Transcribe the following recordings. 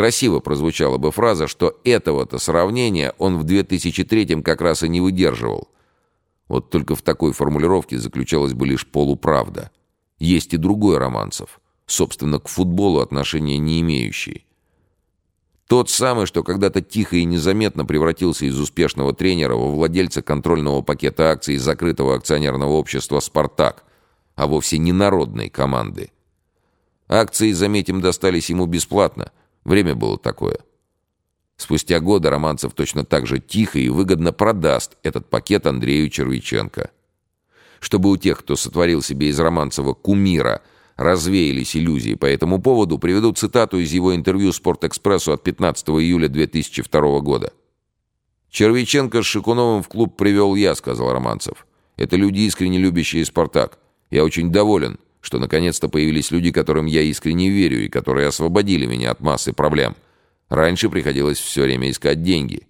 Красиво прозвучала бы фраза, что этого-то сравнения он в 2003-м как раз и не выдерживал. Вот только в такой формулировке заключалась бы лишь полуправда. Есть и другой Романцев, собственно, к футболу отношения не имеющий. Тот самый, что когда-то тихо и незаметно превратился из успешного тренера во владельца контрольного пакета акций закрытого акционерного общества «Спартак», а вовсе не народной команды. Акции, заметим, достались ему бесплатно. Время было такое. Спустя годы Романцев точно так же тихо и выгодно продаст этот пакет Андрею Червиченко. Чтобы у тех, кто сотворил себе из Романцева кумира – развеялись иллюзии по этому поводу, приведу цитату из его интервью «Спортэкспрессу» от 15 июля 2002 года. «Червиченко с Шикуновым в клуб привел я», — сказал Романцев. «Это люди, искренне любящие «Спартак». Я очень доволен, что наконец-то появились люди, которым я искренне верю и которые освободили меня от массы проблем. Раньше приходилось все время искать деньги».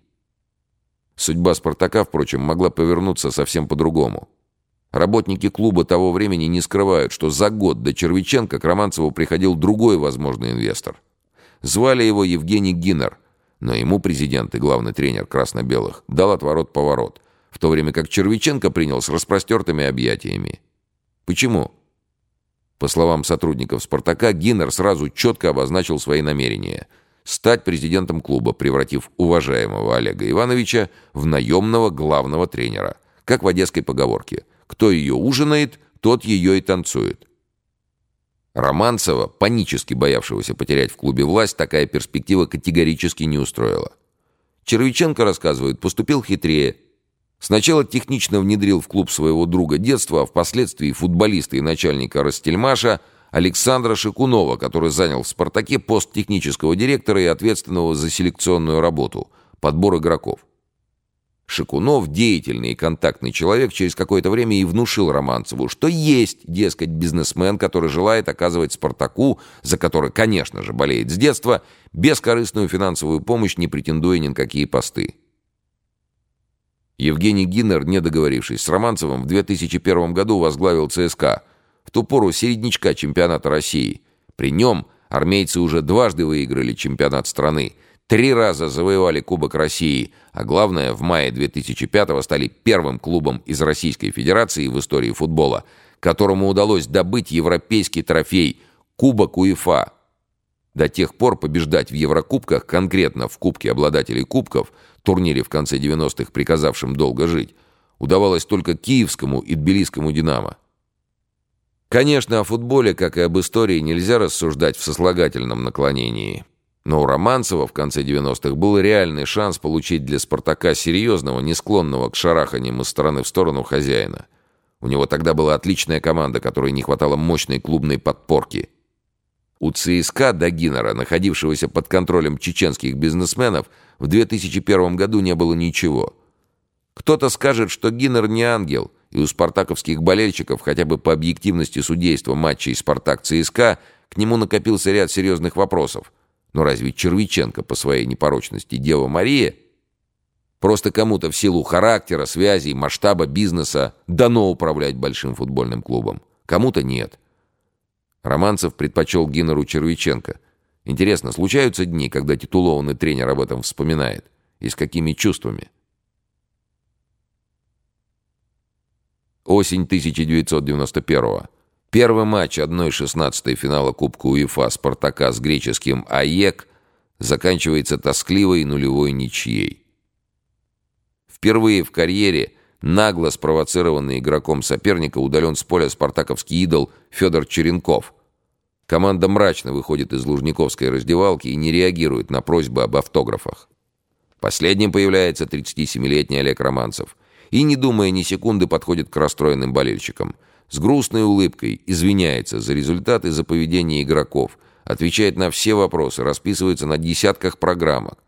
Судьба «Спартака», впрочем, могла повернуться совсем по-другому. Работники клуба того времени не скрывают, что за год до Червиченко к Романцеву приходил другой возможный инвестор. Звали его Евгений Гиннер, но ему президент и главный тренер красно-белых дал отворот-поворот, в то время как Червиченко принял с распростертыми объятиями. Почему? По словам сотрудников «Спартака», Гиннер сразу четко обозначил свои намерения – стать президентом клуба, превратив уважаемого Олега Ивановича в наемного главного тренера, как в одесской поговорке – кто ее ужинает, тот ее и танцует. Романцева, панически боявшегося потерять в клубе власть, такая перспектива категорически не устроила. Червиченко, рассказывает, поступил хитрее. Сначала технично внедрил в клуб своего друга детства, а впоследствии футболиста и начальника Растельмаша Александра Шикунова, который занял в «Спартаке» пост технического директора и ответственного за селекционную работу, подбор игроков. Шикунов, деятельный и контактный человек, через какое-то время и внушил Романцеву, что есть, дескать, бизнесмен, который желает оказывать Спартаку, за который, конечно же, болеет с детства, бескорыстную финансовую помощь, не претендуя ни на какие посты. Евгений Гиннер, не договорившись с Романцевым, в 2001 году возглавил ЦСКА, в ту пору середнячка чемпионата России. При нем армейцы уже дважды выиграли чемпионат страны – Три раза завоевали Кубок России, а главное, в мае 2005-го стали первым клубом из Российской Федерации в истории футбола, которому удалось добыть европейский трофей Кубок УЕФА. До тех пор побеждать в Еврокубках, конкретно в Кубке обладателей Кубков, турнире в конце 90-х, приказавшем долго жить, удавалось только киевскому и тбилисскому «Динамо». Конечно, о футболе, как и об истории, нельзя рассуждать в сослагательном наклонении. Но у Романцева в конце 90-х был реальный шанс получить для «Спартака» серьезного, не склонного к шараханиям из стороны в сторону хозяина. У него тогда была отличная команда, которой не хватало мощной клубной подпорки. У ЦСКА до Гиннера, находившегося под контролем чеченских бизнесменов, в 2001 году не было ничего. Кто-то скажет, что Гиннер не ангел, и у спартаковских болельщиков, хотя бы по объективности судейства матчей «Спартак-ЦСКА», к нему накопился ряд серьезных вопросов – но разве Червиченко по своей непорочности Дева Мария? Просто кому-то в силу характера, связей, масштаба бизнеса дано управлять большим футбольным клубом. Кому-то нет. Романцев предпочел Гиннеру Червиченко. Интересно, случаются дни, когда титулованный тренер об этом вспоминает? И с какими чувствами? Осень 1991 -го. Первый матч 1-16 финала Кубка УЕФА «Спартака» с греческим «АЕК» заканчивается тоскливой нулевой ничьей. Впервые в карьере нагло спровоцированный игроком соперника удален с поля спартаковский идол Федор Черенков. Команда мрачно выходит из Лужниковской раздевалки и не реагирует на просьбы об автографах. Последним появляется 37-летний Олег Романцев и, не думая ни секунды, подходит к расстроенным болельщикам – с грустной улыбкой извиняется за результаты за поведение игроков, отвечает на все вопросы, расписывается на десятках программок.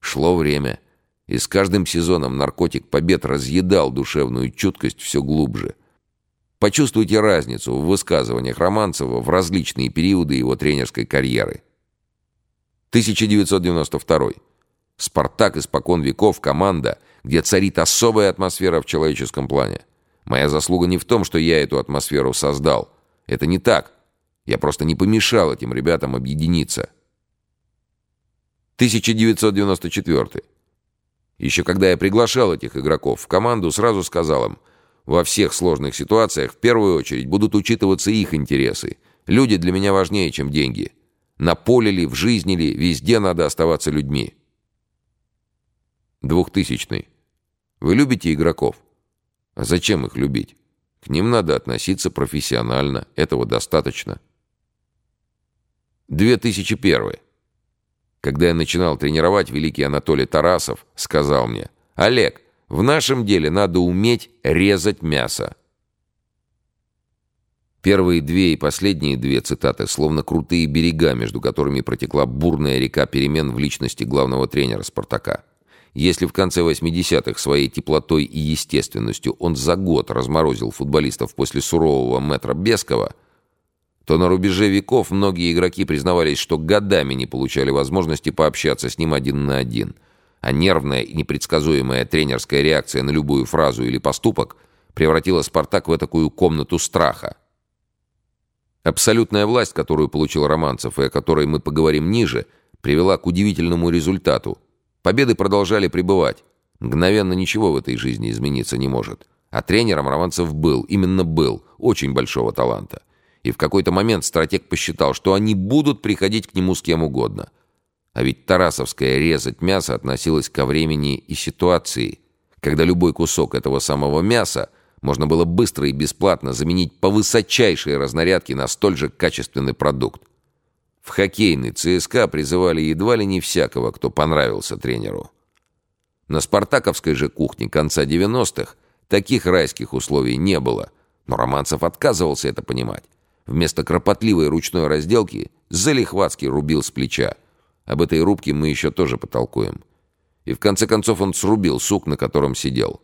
Шло время, и с каждым сезоном наркотик побед разъедал душевную чуткость все глубже. Почувствуйте разницу в высказываниях Романцева в различные периоды его тренерской карьеры. 1992. «Спартак» испокон веков команда, где царит особая атмосфера в человеческом плане. Моя заслуга не в том, что я эту атмосферу создал. Это не так. Я просто не помешал этим ребятам объединиться. 1994. Еще когда я приглашал этих игроков в команду, сразу сказал им, во всех сложных ситуациях в первую очередь будут учитываться их интересы. Люди для меня важнее, чем деньги. На поле ли, в жизни ли, везде надо оставаться людьми. Двухтысячный. Вы любите игроков? А зачем их любить? К ним надо относиться профессионально. Этого достаточно. 2001. Когда я начинал тренировать, великий Анатолий Тарасов сказал мне, «Олег, в нашем деле надо уметь резать мясо». Первые две и последние две цитаты словно крутые берега, между которыми протекла бурная река перемен в личности главного тренера «Спартака». Если в конце 80-х своей теплотой и естественностью он за год разморозил футболистов после сурового метра Бескова, то на рубеже веков многие игроки признавались, что годами не получали возможности пообщаться с ним один на один, а нервная и непредсказуемая тренерская реакция на любую фразу или поступок превратила «Спартак» в такую комнату страха. Абсолютная власть, которую получил Романцев и о которой мы поговорим ниже, привела к удивительному результату – Победы продолжали пребывать. Мгновенно ничего в этой жизни измениться не может. А тренером Романцев был, именно был, очень большого таланта. И в какой-то момент стратег посчитал, что они будут приходить к нему с кем угодно. А ведь Тарасовская резать мясо относилась ко времени и ситуации, когда любой кусок этого самого мяса можно было быстро и бесплатно заменить по высочайшей разнарядке на столь же качественный продукт. В хоккейный ЦСКА призывали едва ли не всякого, кто понравился тренеру. На спартаковской же кухне конца 90-х таких райских условий не было, но Романцев отказывался это понимать. Вместо кропотливой ручной разделки залихватски рубил с плеча. Об этой рубке мы еще тоже потолкуем. И в конце концов он срубил сук, на котором сидел.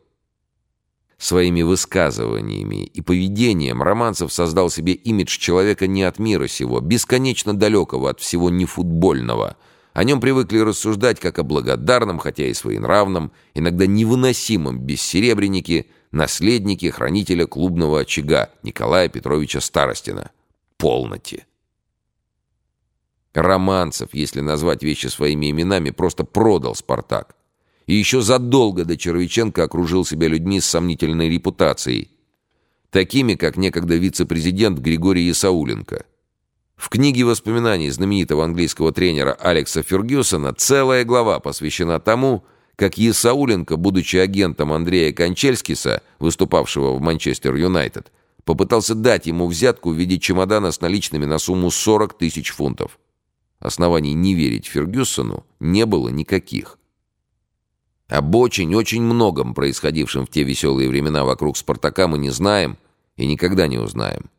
Своими высказываниями и поведением Романцев создал себе имидж человека не от мира сего, бесконечно далекого от всего нефутбольного. О нем привыкли рассуждать как о благодарном, хотя и своенравном, иногда невыносимом бессеребреннике, наследнике хранителя клубного очага Николая Петровича Старостина. Полноте. Романцев, если назвать вещи своими именами, просто продал «Спартак» и еще задолго до Червиченко окружил себя людьми с сомнительной репутацией, такими, как некогда вице-президент Григорий Исауленко. В книге воспоминаний знаменитого английского тренера Алекса Фергюсона целая глава посвящена тому, как Исауленко, будучи агентом Андрея Кончельскиса, выступавшего в Манчестер Юнайтед, попытался дать ему взятку в виде чемодана с наличными на сумму 40 тысяч фунтов. Оснований не верить Фергюсону не было никаких. Об очень-очень многом происходившем в те веселые времена вокруг «Спартака» мы не знаем и никогда не узнаем.